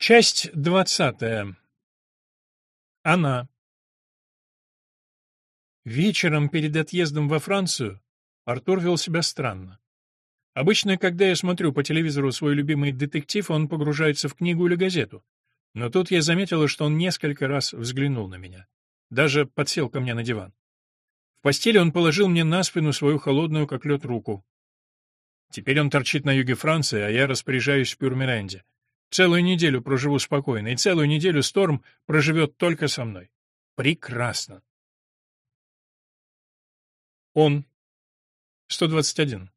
Часть двадцатая. Она. Вечером перед отъездом во Францию Артур вел себя странно. Обычно, когда я смотрю по телевизору свой любимый детектив, он погружается в книгу или газету. Но тут я заметила, что он несколько раз взглянул на меня. Даже подсел ко мне на диван. В постели он положил мне на спину свою холодную, как лед, руку. Теперь он торчит на юге Франции, а я распоряжаюсь в Пюрмеренде. Целую неделю проживу спокойно, и целую неделю Сторм проживет только со мной. Прекрасно. Он. 121.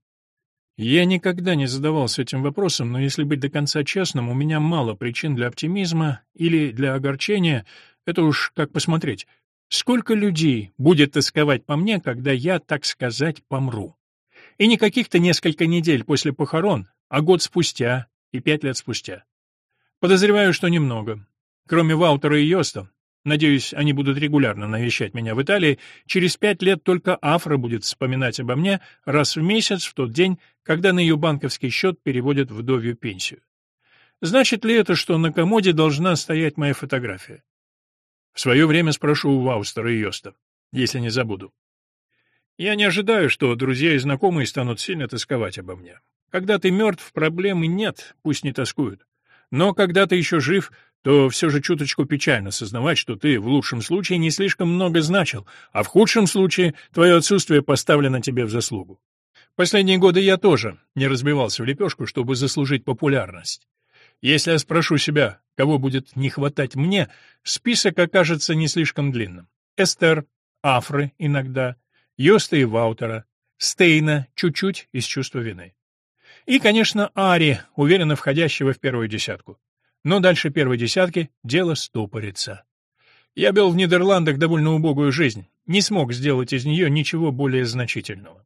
Я никогда не задавался этим вопросом, но если быть до конца честным, у меня мало причин для оптимизма или для огорчения, это уж как посмотреть. Сколько людей будет тосковать по мне, когда я, так сказать, помру? И не каких-то несколько недель после похорон, а год спустя и пять лет спустя. Подозреваю, что немного. Кроме Ваутера и Йоста, надеюсь, они будут регулярно навещать меня в Италии, через пять лет только Афра будет вспоминать обо мне раз в месяц в тот день, когда на ее банковский счет переводят вдовью пенсию. Значит ли это, что на комоде должна стоять моя фотография? В свое время спрошу у Ваустера и Йоста, если не забуду. Я не ожидаю, что друзья и знакомые станут сильно тосковать обо мне. Когда ты мертв, проблемы нет, пусть не тоскуют. Но когда ты еще жив, то все же чуточку печально сознавать, что ты в лучшем случае не слишком много значил, а в худшем случае твое отсутствие поставлено тебе в заслугу. Последние годы я тоже не разбивался в лепешку, чтобы заслужить популярность. Если я спрошу себя, кого будет не хватать мне, список окажется не слишком длинным. Эстер, Афры иногда, Йоста и Ваутера, Стейна чуть-чуть из чувства вины. И, конечно, Ари, уверенно входящего в первую десятку. Но дальше первой десятки дело стопорится. Я вел в Нидерландах довольно убогую жизнь, не смог сделать из нее ничего более значительного.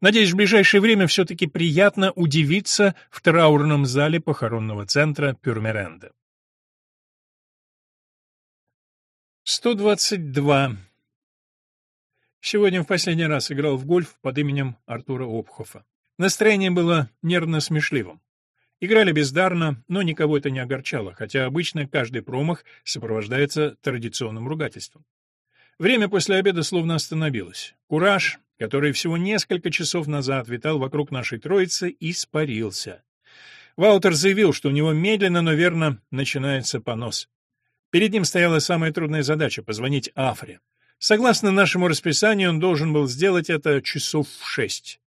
Надеюсь, в ближайшее время все-таки приятно удивиться в траурном зале похоронного центра Пюрмеренда. 122. Сегодня в последний раз играл в гольф под именем Артура Обхофа. Настроение было нервно-смешливым. Играли бездарно, но никого это не огорчало, хотя обычно каждый промах сопровождается традиционным ругательством. Время после обеда словно остановилось. Кураж, который всего несколько часов назад витал вокруг нашей троицы, испарился. Ваутер заявил, что у него медленно, но верно начинается понос. Перед ним стояла самая трудная задача — позвонить Афре. Согласно нашему расписанию, он должен был сделать это часов в шесть.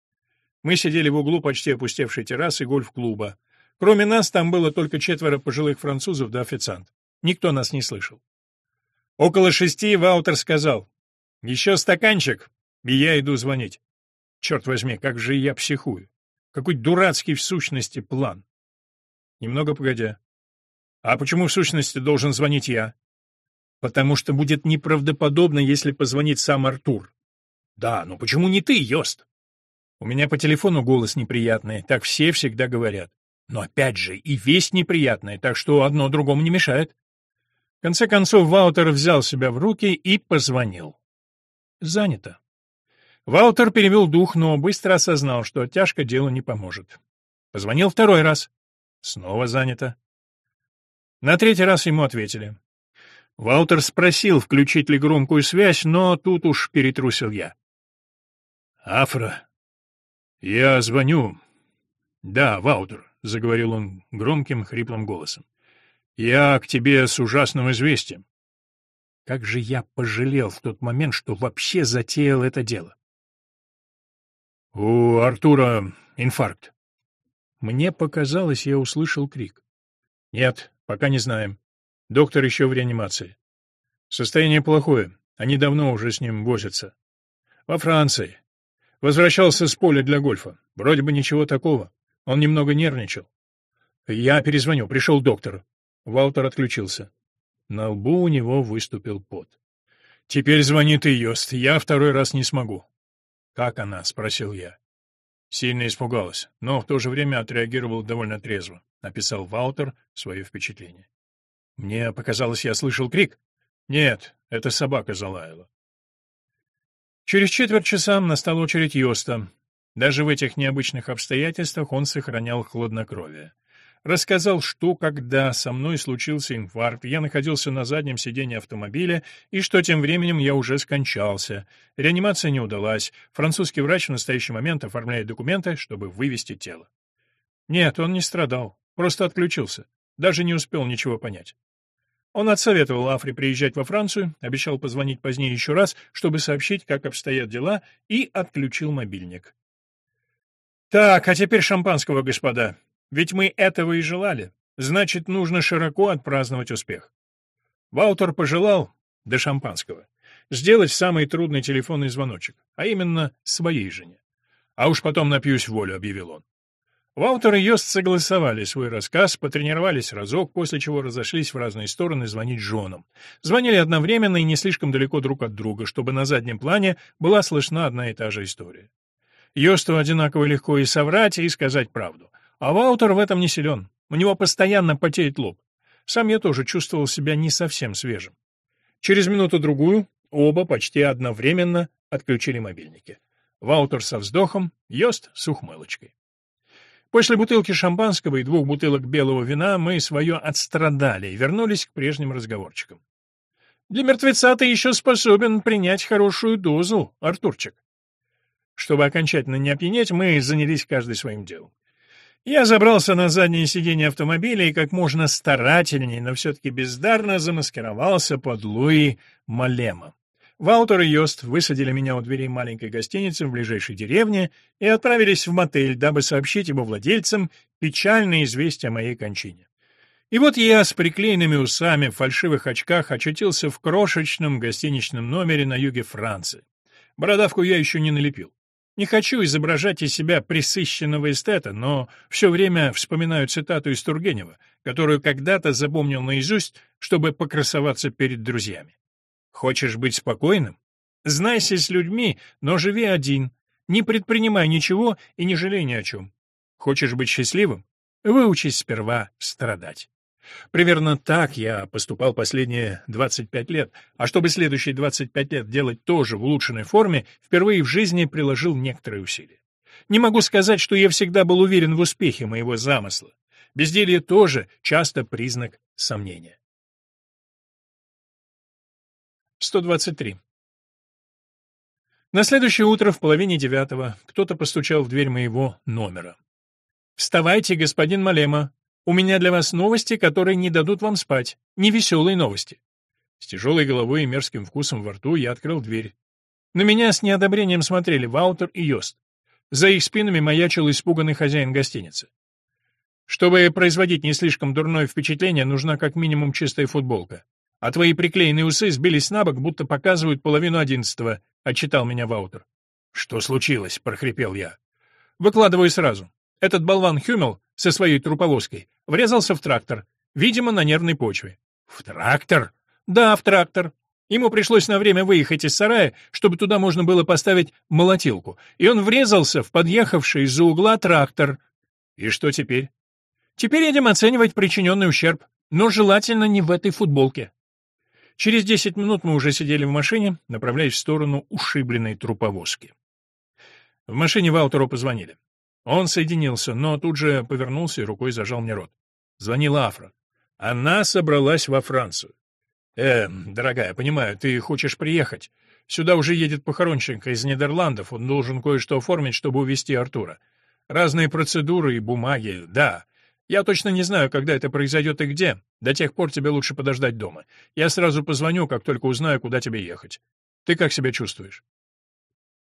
Мы сидели в углу почти опустевшей террасы гольф-клуба. Кроме нас там было только четверо пожилых французов да официант. Никто нас не слышал. Около шести Ваутер сказал, «Еще стаканчик, и я иду звонить». Черт возьми, как же я психую. Какой дурацкий в сущности план. Немного погодя. А почему в сущности должен звонить я? Потому что будет неправдоподобно, если позвонит сам Артур. Да, но почему не ты, Йост? У меня по телефону голос неприятный, так все всегда говорят. Но опять же, и весть неприятная, так что одно другому не мешает. В конце концов, Ваутер взял себя в руки и позвонил. Занято. Ваутер перевел дух, но быстро осознал, что тяжко делу не поможет. Позвонил второй раз. Снова занято. На третий раз ему ответили. Ваутер спросил, включить ли громкую связь, но тут уж перетрусил я. «Афра, «Я звоню...» «Да, Ваудер», — заговорил он громким, хриплым голосом. «Я к тебе с ужасным известием». Как же я пожалел в тот момент, что вообще затеял это дело. «У Артура инфаркт». Мне показалось, я услышал крик. «Нет, пока не знаем. Доктор еще в реанимации. Состояние плохое, они давно уже с ним возятся. Во Франции. Возвращался с поля для гольфа. Вроде бы ничего такого. Он немного нервничал. Я перезвоню, пришел доктор. Валтер отключился. На лбу у него выступил пот. «Теперь звонит и Йост. Я второй раз не смогу». «Как она?» — спросил я. Сильно испугалась, но в то же время отреагировал довольно трезво, — написал Валтер свое впечатление. «Мне показалось, я слышал крик?» «Нет, это собака залаяла». Через четверть часа настала очередь Йоста. Даже в этих необычных обстоятельствах он сохранял хладнокровие. Рассказал, что когда со мной случился инфаркт, я находился на заднем сиденье автомобиля, и что тем временем я уже скончался. Реанимация не удалась. Французский врач в настоящий момент оформляет документы, чтобы вывести тело. Нет, он не страдал, просто отключился. Даже не успел ничего понять. Он отсоветовал Афре приезжать во Францию, обещал позвонить позднее еще раз, чтобы сообщить, как обстоят дела, и отключил мобильник. «Так, а теперь шампанского, господа. Ведь мы этого и желали. Значит, нужно широко отпраздновать успех». Ваутер пожелал, до шампанского, сделать самый трудный телефонный звоночек, а именно своей жене. «А уж потом напьюсь волю», — объявил он. Ваутер и Йост согласовали свой рассказ, потренировались разок, после чего разошлись в разные стороны звонить женам. Звонили одновременно и не слишком далеко друг от друга, чтобы на заднем плане была слышна одна и та же история. Йосту одинаково легко и соврать, и сказать правду. А Ваутер в этом не силен. У него постоянно потеет лоб. Сам я тоже чувствовал себя не совсем свежим. Через минуту-другую оба почти одновременно отключили мобильники. Ваутер со вздохом, Йост с ухмылочкой. После бутылки шампанского и двух бутылок белого вина мы свое отстрадали и вернулись к прежним разговорчикам. «Для мертвеца ты еще способен принять хорошую дозу, Артурчик». Чтобы окончательно не опьянеть, мы занялись каждый своим делом. Я забрался на заднее сиденье автомобиля и как можно старательнее, но все-таки бездарно замаскировался под Луи Малема. Ваутер и Йост высадили меня у дверей маленькой гостиницы в ближайшей деревне и отправились в мотель, дабы сообщить его владельцам печальное известие о моей кончине. И вот я с приклеенными усами в фальшивых очках очутился в крошечном гостиничном номере на юге Франции. Бородавку я еще не налепил. Не хочу изображать из себя присыщенного эстета, но все время вспоминаю цитату из Тургенева, которую когда-то запомнил наизусть, чтобы покрасоваться перед друзьями. Хочешь быть спокойным? Знайся с людьми, но живи один. Не предпринимай ничего и не жалей ни о чем. Хочешь быть счастливым? Выучись сперва страдать. Примерно так я поступал последние 25 лет, а чтобы следующие 25 лет делать тоже в улучшенной форме, впервые в жизни приложил некоторые усилия. Не могу сказать, что я всегда был уверен в успехе моего замысла. Безделье тоже часто признак сомнения. 123. На следующее утро в половине девятого кто-то постучал в дверь моего номера. «Вставайте, господин Малема. У меня для вас новости, которые не дадут вам спать. Невеселые новости». С тяжелой головой и мерзким вкусом во рту я открыл дверь. На меня с неодобрением смотрели Ваутер и Йост. За их спинами маячил испуганный хозяин гостиницы. Чтобы производить не слишком дурное впечатление, нужна как минимум чистая футболка. А твои приклеенные усы сбились на бок, будто показывают половину одиннадцатого», — отчитал меня Ваутер. «Что случилось?» — прохрипел я. «Выкладываю сразу. Этот болван Хюмел со своей труповозкой врезался в трактор, видимо, на нервной почве». «В трактор?» «Да, в трактор. Ему пришлось на время выехать из сарая, чтобы туда можно было поставить молотилку, и он врезался в подъехавший из-за угла трактор». «И что теперь?» «Теперь едем оценивать причиненный ущерб, но желательно не в этой футболке». Через десять минут мы уже сидели в машине, направляясь в сторону ушибленной труповозки. В машине Ваутеру позвонили. Он соединился, но тут же повернулся и рукой зажал мне рот. Звонила Афра. Она собралась во Францию. «Э, дорогая, понимаю, ты хочешь приехать. Сюда уже едет похоронщик из Нидерландов, он должен кое-что оформить, чтобы увезти Артура. Разные процедуры и бумаги, да. Я точно не знаю, когда это произойдет и где. До тех пор тебе лучше подождать дома. Я сразу позвоню, как только узнаю, куда тебе ехать. Ты как себя чувствуешь?»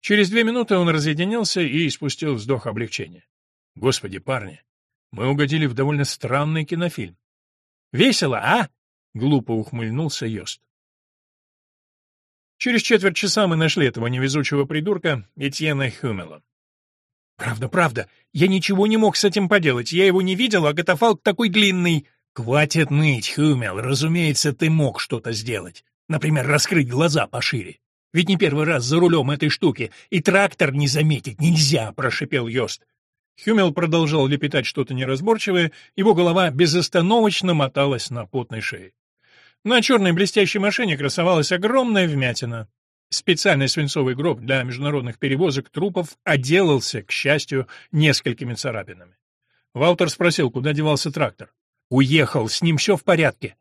Через две минуты он разъединился и испустил вздох облегчения. «Господи, парни, мы угодили в довольно странный кинофильм». «Весело, а?» — глупо ухмыльнулся Йост. Через четверть часа мы нашли этого невезучего придурка Этьена Хюмела. «Правда, правда. Я ничего не мог с этим поделать. Я его не видел, а катафалк такой длинный». «Хватит ныть, Хюмел. Разумеется, ты мог что-то сделать. Например, раскрыть глаза пошире. Ведь не первый раз за рулем этой штуки, и трактор не заметить нельзя», — прошипел Йост. Хюмел продолжал лепетать что-то неразборчивое, его голова безостановочно моталась на потной шее. На черной блестящей машине красовалась огромная вмятина. Специальный свинцовый гроб для международных перевозок трупов отделался, к счастью, несколькими царапинами. Валтер спросил, куда девался трактор. «Уехал, с ним все в порядке».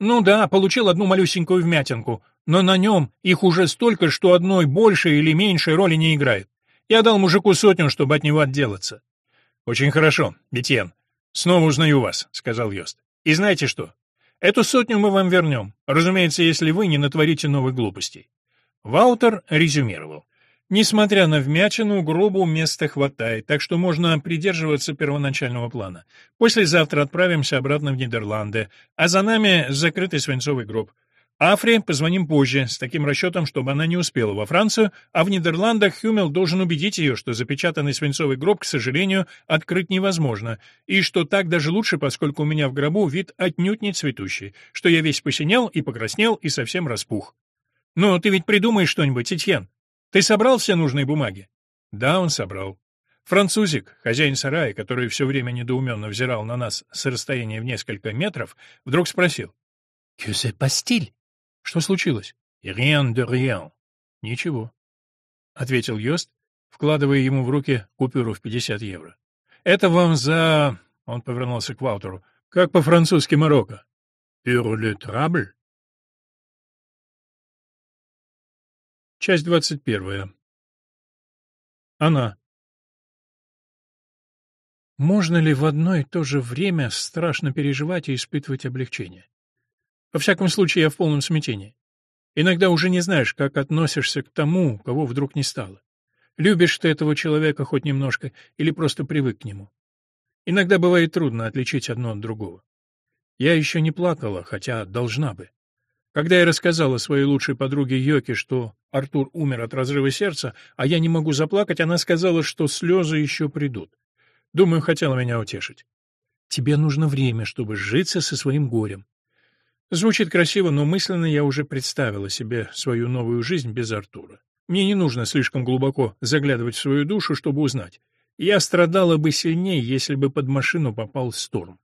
«Ну да, получил одну малюсенькую вмятинку, но на нем их уже столько, что одной большей или меньшей роли не играет. Я дал мужику сотню, чтобы от него отделаться». «Очень хорошо, Бетьен. Снова узнаю вас», — сказал Йост. «И знаете что? Эту сотню мы вам вернем, разумеется, если вы не натворите новых глупостей». Ваутер резюмировал. Несмотря на вмятину, гробу места хватает, так что можно придерживаться первоначального плана. Послезавтра отправимся обратно в Нидерланды, а за нами закрытый свинцовый гроб. Афре позвоним позже, с таким расчетом, чтобы она не успела во Францию, а в Нидерландах Хюмел должен убедить ее, что запечатанный свинцовый гроб, к сожалению, открыть невозможно, и что так даже лучше, поскольку у меня в гробу вид отнюдь не цветущий, что я весь посинел и покраснел и совсем распух. «Ну, ты ведь придумаешь что-нибудь, Этьен?» Ты собрал все нужные бумаги? Да, он собрал. Французик, хозяин сарая, который все время недоуменно взирал на нас с расстояния в несколько метров, вдруг спросил. «Que se passe Что случилось? «Rien de rien». «Ничего», — ответил Йост, вкладывая ему в руки купюру в 50 евро. «Это вам за...» — он повернулся к Ваутеру. «Как по-французски Марокко?» «Pour le trouble?» Часть двадцать первая. Она. Можно ли в одно и то же время страшно переживать и испытывать облегчение? Во всяком случае, я в полном смятении. Иногда уже не знаешь, как относишься к тому, кого вдруг не стало. Любишь ты этого человека хоть немножко или просто привык к нему. Иногда бывает трудно отличить одно от другого. Я еще не плакала, хотя должна бы. Когда я рассказала своей лучшей подруге Йоке, что Артур умер от разрыва сердца, а я не могу заплакать, она сказала, что слезы еще придут. Думаю, хотела меня утешить. Тебе нужно время, чтобы сжиться со своим горем. Звучит красиво, но мысленно я уже представила себе свою новую жизнь без Артура. Мне не нужно слишком глубоко заглядывать в свою душу, чтобы узнать. Я страдала бы сильнее, если бы под машину попал Сторм.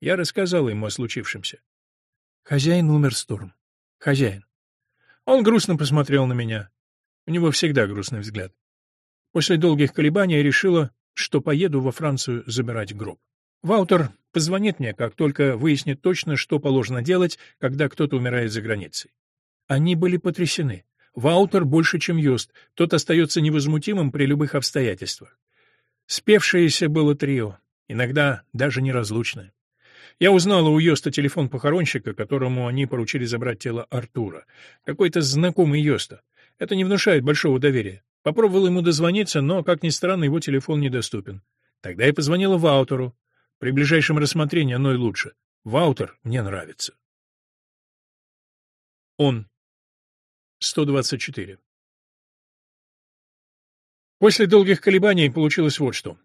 Я рассказала ему о случившемся. Хозяин умер, Сторм. Хозяин. Он грустно посмотрел на меня. У него всегда грустный взгляд. После долгих колебаний я решила, что поеду во Францию забирать гроб. Ваутер позвонит мне, как только выяснит точно, что положено делать, когда кто-то умирает за границей. Они были потрясены. Ваутер больше, чем Йост, тот остается невозмутимым при любых обстоятельствах. Спевшееся было трио, иногда даже неразлучное. Я узнала у Йоста телефон похоронщика, которому они поручили забрать тело Артура. Какой-то знакомый Йоста. Это не внушает большого доверия. Попробовал ему дозвониться, но, как ни странно, его телефон недоступен. Тогда я позвонила Ваутеру. При ближайшем рассмотрении оно и лучше. Ваутер мне нравится. Он. 124. После долгих колебаний получилось вот что.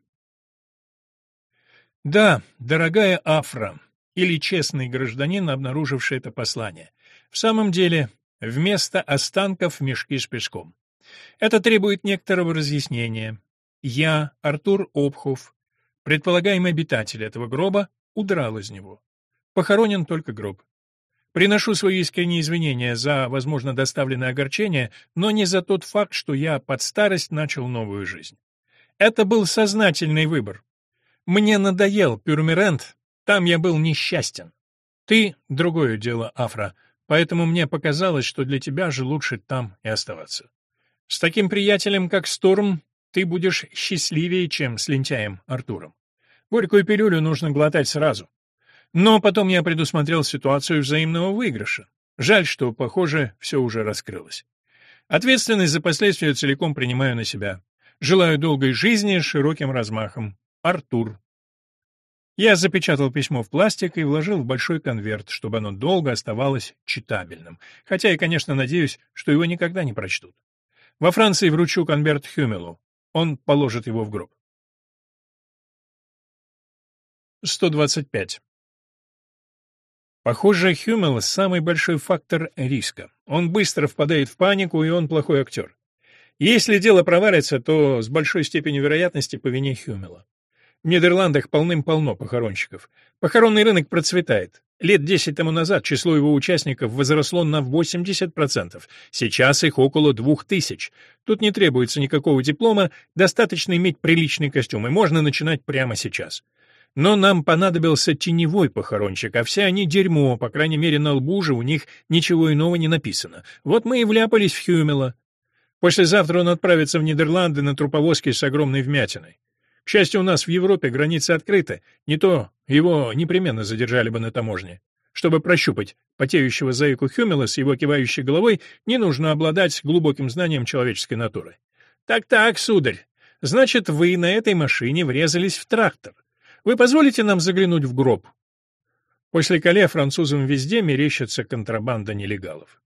Да, дорогая Афра, или честный гражданин, обнаруживший это послание. В самом деле, вместо останков мешки с песком. Это требует некоторого разъяснения. Я, Артур Обхов, предполагаемый обитатель этого гроба, удрал из него. Похоронен только гроб. Приношу свои искренние извинения за, возможно, доставленное огорчение, но не за тот факт, что я под старость начал новую жизнь. Это был сознательный выбор, мне надоел Пюрмерент, там я был несчастен. Ты — другое дело, Афра, поэтому мне показалось, что для тебя же лучше там и оставаться. С таким приятелем, как Сторм, ты будешь счастливее, чем с лентяем Артуром. Горькую пилюлю нужно глотать сразу. Но потом я предусмотрел ситуацию взаимного выигрыша. Жаль, что, похоже, все уже раскрылось. Ответственность за последствия целиком принимаю на себя. Желаю долгой жизни с широким размахом. Артур. Я запечатал письмо в пластик и вложил в большой конверт, чтобы оно долго оставалось читабельным, хотя я, конечно, надеюсь, что его никогда не прочтут. Во Франции вручу конверт Хюмелу. Он положит его в гроб. 125. Похоже, Хюмел — самый большой фактор риска. Он быстро впадает в панику, и он плохой актер. Если дело провалится, то с большой степенью вероятности по вине Хюмела. В Нидерландах полным-полно похоронщиков. Похоронный рынок процветает. Лет 10 тому назад число его участников возросло на 80%. Сейчас их около 2000. Тут не требуется никакого диплома, достаточно иметь приличный костюм, и можно начинать прямо сейчас. Но нам понадобился теневой похоронщик, а все они дерьмо, по крайней мере, на лбу же у них ничего иного не написано. Вот мы и вляпались в Хюмела. Послезавтра он отправится в Нидерланды на труповозке с огромной вмятиной. К счастью, у нас в Европе границы открыты, не то его непременно задержали бы на таможне. Чтобы прощупать потеющего заику Хюмела с его кивающей головой, не нужно обладать глубоким знанием человеческой натуры. «Так-так, сударь, значит, вы на этой машине врезались в трактор. Вы позволите нам заглянуть в гроб?» После Кале французам везде мерещится контрабанда нелегалов.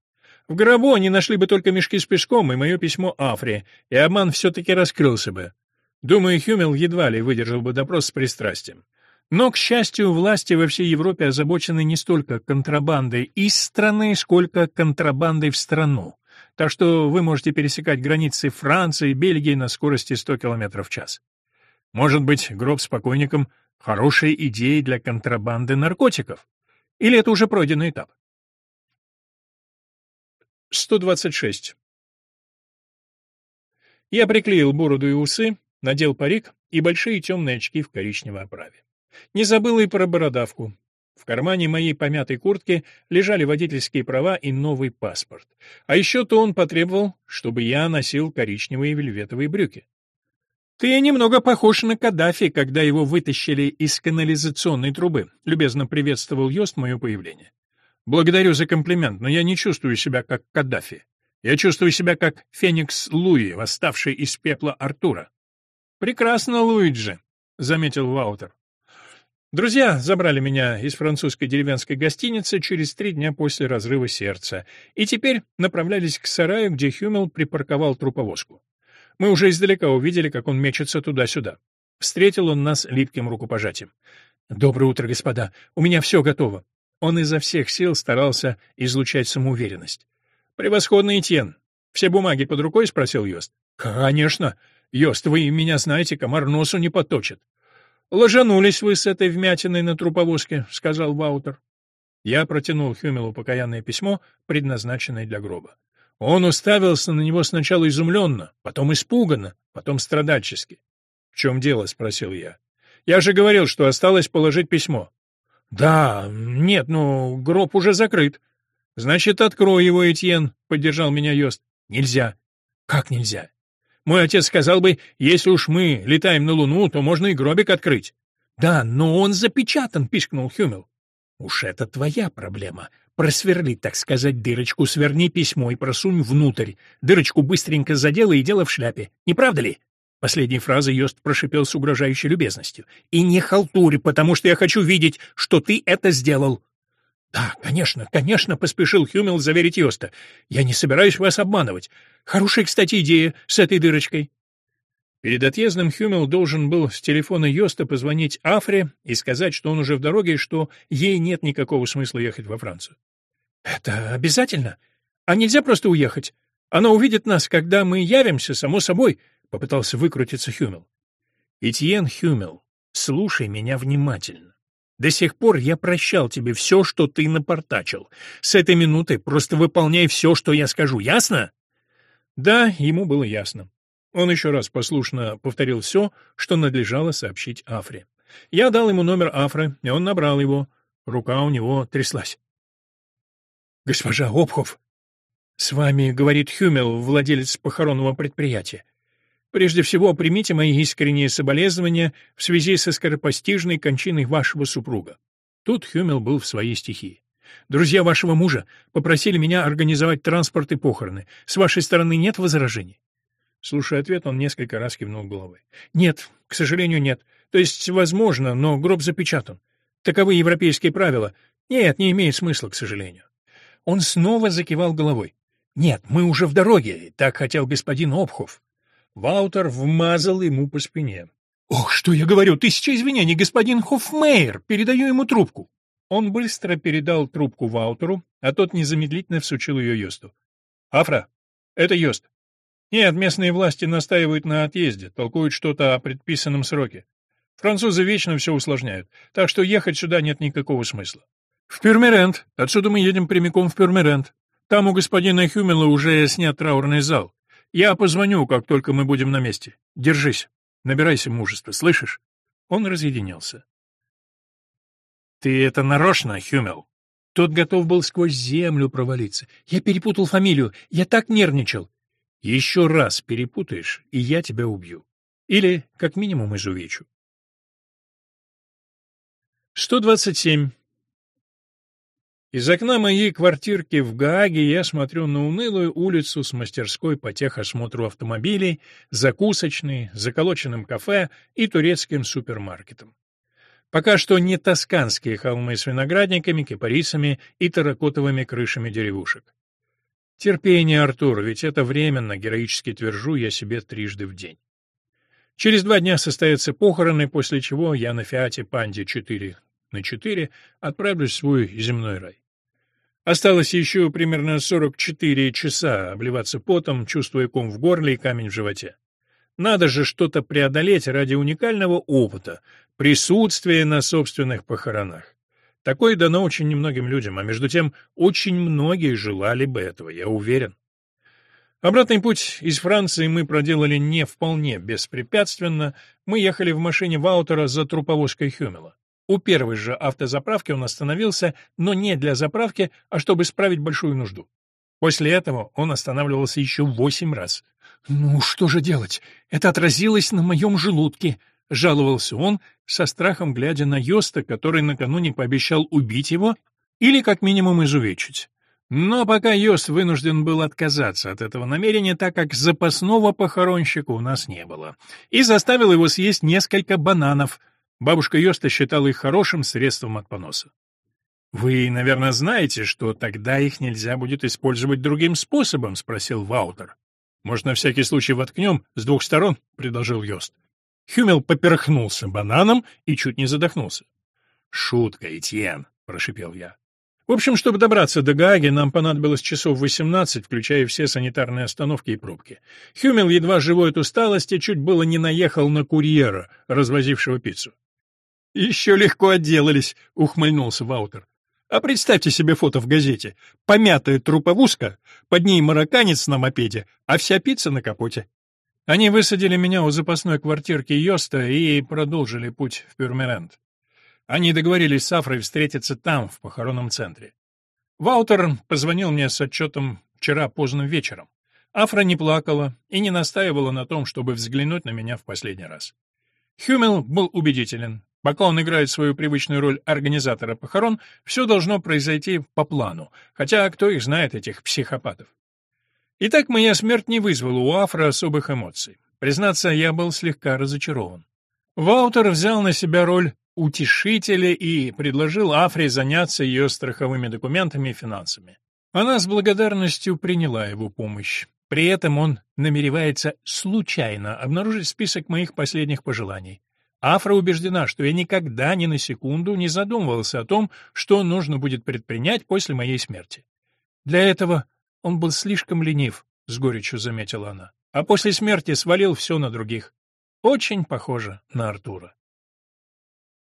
В гробу они нашли бы только мешки с песком и мое письмо Афри, и обман все-таки раскрылся бы. Думаю, Хюмел едва ли выдержал бы допрос с пристрастием. Но, к счастью, власти во всей Европе озабочены не столько контрабандой из страны, сколько контрабандой в страну. Так что вы можете пересекать границы Франции и Бельгии на скорости 100 км в час. Может быть, гроб с покойником — хорошая идея для контрабанды наркотиков? Или это уже пройденный этап? 126. Я приклеил бороду и усы, надел парик и большие темные очки в коричневой оправе. Не забыл и про бородавку. В кармане моей помятой куртки лежали водительские права и новый паспорт. А еще то он потребовал, чтобы я носил коричневые вельветовые брюки. «Ты немного похож на Каддафи, когда его вытащили из канализационной трубы», — любезно приветствовал Йост мое появление. «Благодарю за комплимент, но я не чувствую себя как Каддафи. Я чувствую себя как Феникс Луи, восставший из пепла Артура». «Прекрасно, Луиджи», — заметил Ваутер. Друзья забрали меня из французской деревенской гостиницы через три дня после разрыва сердца и теперь направлялись к сараю, где Хюмел припарковал труповозку. Мы уже издалека увидели, как он мечется туда-сюда. Встретил он нас липким рукопожатием. «Доброе утро, господа. У меня все готово». Он изо всех сил старался излучать самоуверенность. «Превосходный Этьен. Все бумаги под рукой?» — спросил Йост. «Конечно. Йост, вы меня знаете, комар носу не поточит». «Ложанулись вы с этой вмятиной на труповозке», — сказал Ваутер. Я протянул Хюмелу покаянное письмо, предназначенное для гроба. Он уставился на него сначала изумленно, потом испуганно, потом страдальчески. «В чем дело?» — спросил я. «Я же говорил, что осталось положить письмо». «Да, нет, ну, гроб уже закрыт». «Значит, открой его, Этьен», — поддержал меня Йост. «Нельзя». «Как нельзя?» Мой отец сказал бы, если уж мы летаем на Луну, то можно и гробик открыть. Да, но он запечатан, пискнул Хюмел. Уж это твоя проблема. Просверли, так сказать, дырочку, сверни письмо и просунь внутрь. Дырочку быстренько задела и дело в шляпе. Не правда ли? Последней фразы Йост прошипел с угрожающей любезностью. «И не халтурь, потому что я хочу видеть, что ты это сделал». «Да, конечно, конечно», — поспешил Хюмел заверить Йоста. «Я не собираюсь вас обманывать. Хорошая, кстати, идея с этой дырочкой». Перед отъездом Хюмел должен был с телефона Йоста позвонить Афре и сказать, что он уже в дороге и что ей нет никакого смысла ехать во Францию. «Это обязательно? А нельзя просто уехать? Она увидит нас, когда мы явимся, само собой», — попытался выкрутиться Хюмел. «Этьен Хюмел, слушай меня внимательно. До сих пор я прощал тебе все, что ты напортачил. С этой минуты просто выполняй все, что я скажу, ясно?» Да, ему было ясно. Он еще раз послушно повторил все, что надлежало сообщить Афре. Я дал ему номер Афры, и он набрал его. Рука у него тряслась. «Госпожа Обхов, с вами, — говорит Хюмел, владелец похоронного предприятия. Прежде всего, примите мои искренние соболезнования в связи со скоропостижной кончиной вашего супруга. Тут Хюмел был в своей стихии. Друзья вашего мужа попросили меня организовать транспорт и похороны. С вашей стороны нет возражений? Слушая ответ, он несколько раз кивнул головой. Нет, к сожалению, нет. То есть, возможно, но гроб запечатан. Таковы европейские правила. Нет, не имеет смысла, к сожалению. Он снова закивал головой. Нет, мы уже в дороге, так хотел господин Обхов. Ваутер вмазал ему по спине. «Ох, что я говорю! Тысяча извинений, господин Хоффмейер! Передаю ему трубку!» Он быстро передал трубку Ваутеру, а тот незамедлительно всучил ее Йосту. «Афра, это Йост. Нет, местные власти настаивают на отъезде, толкуют что-то о предписанном сроке. Французы вечно все усложняют, так что ехать сюда нет никакого смысла. В Пюрмерент. Отсюда мы едем прямиком в Пюрмерент. Там у господина Хюмела уже снят траурный зал. Я позвоню, как только мы будем на месте. Держись. Набирайся мужества, слышишь? Он разъединился. Ты это нарочно, Хюмел? Тот готов был сквозь землю провалиться. Я перепутал фамилию. Я так нервничал. Еще раз перепутаешь, и я тебя убью. Или, как минимум, изувечу. 127. Из окна моей квартирки в Гааге я смотрю на унылую улицу с мастерской по техосмотру автомобилей, закусочной, заколоченным кафе и турецким супермаркетом. Пока что не тосканские холмы с виноградниками, кипарисами и таракотовыми крышами деревушек. Терпение, Артур, ведь это временно, героически твержу я себе трижды в день. Через два дня состоятся похороны, после чего я на Фиате Панде 4 на 4 отправлюсь в свой земной рай. Осталось еще примерно 44 часа обливаться потом, чувствуя ком в горле и камень в животе. Надо же что-то преодолеть ради уникального опыта, присутствия на собственных похоронах. Такое дано очень немногим людям, а между тем очень многие желали бы этого, я уверен. Обратный путь из Франции мы проделали не вполне беспрепятственно. Мы ехали в машине Ваутера за труповозкой Хюмела. У первой же автозаправки он остановился, но не для заправки, а чтобы справить большую нужду. После этого он останавливался еще восемь раз. «Ну, что же делать? Это отразилось на моем желудке», — жаловался он, со страхом глядя на Йоста, который накануне пообещал убить его или как минимум изувечить. Но пока Йост вынужден был отказаться от этого намерения, так как запасного похоронщика у нас не было, и заставил его съесть несколько бананов — Бабушка Йоста считала их хорошим средством от поноса. «Вы, наверное, знаете, что тогда их нельзя будет использовать другим способом?» — спросил Ваутер. «Может, на всякий случай воткнем с двух сторон?» — предложил Йост. Хюмел поперхнулся бананом и чуть не задохнулся. «Шутка, Этьен», — прошипел я. В общем, чтобы добраться до Гааги, нам понадобилось часов 18, включая все санитарные остановки и пробки. Хюмел, едва живой от усталости, чуть было не наехал на курьера, развозившего пиццу. «Еще легко отделались», — ухмыльнулся Ваутер. «А представьте себе фото в газете. Помятая труповузка, под ней марокканец на мопеде, а вся пицца на капоте». Они высадили меня у запасной квартирки Йоста и продолжили путь в Пюрмеренд. Они договорились с Афрой встретиться там, в похоронном центре. Ваутер позвонил мне с отчетом вчера поздно вечером. Афра не плакала и не настаивала на том, чтобы взглянуть на меня в последний раз. Хюмел был убедителен. Пока он играет свою привычную роль организатора похорон, все должно произойти по плану, хотя кто их знает, этих психопатов. Итак, моя смерть не вызвала у Афра особых эмоций. Признаться, я был слегка разочарован. Ваутер взял на себя роль утешителя и предложил Афре заняться ее страховыми документами и финансами. Она с благодарностью приняла его помощь. При этом он намеревается случайно обнаружить список моих последних пожеланий. Афра убеждена, что я никогда ни на секунду не задумывался о том, что нужно будет предпринять после моей смерти. Для этого он был слишком ленив, — с горечью заметила она, — а после смерти свалил все на других. Очень похоже на Артура.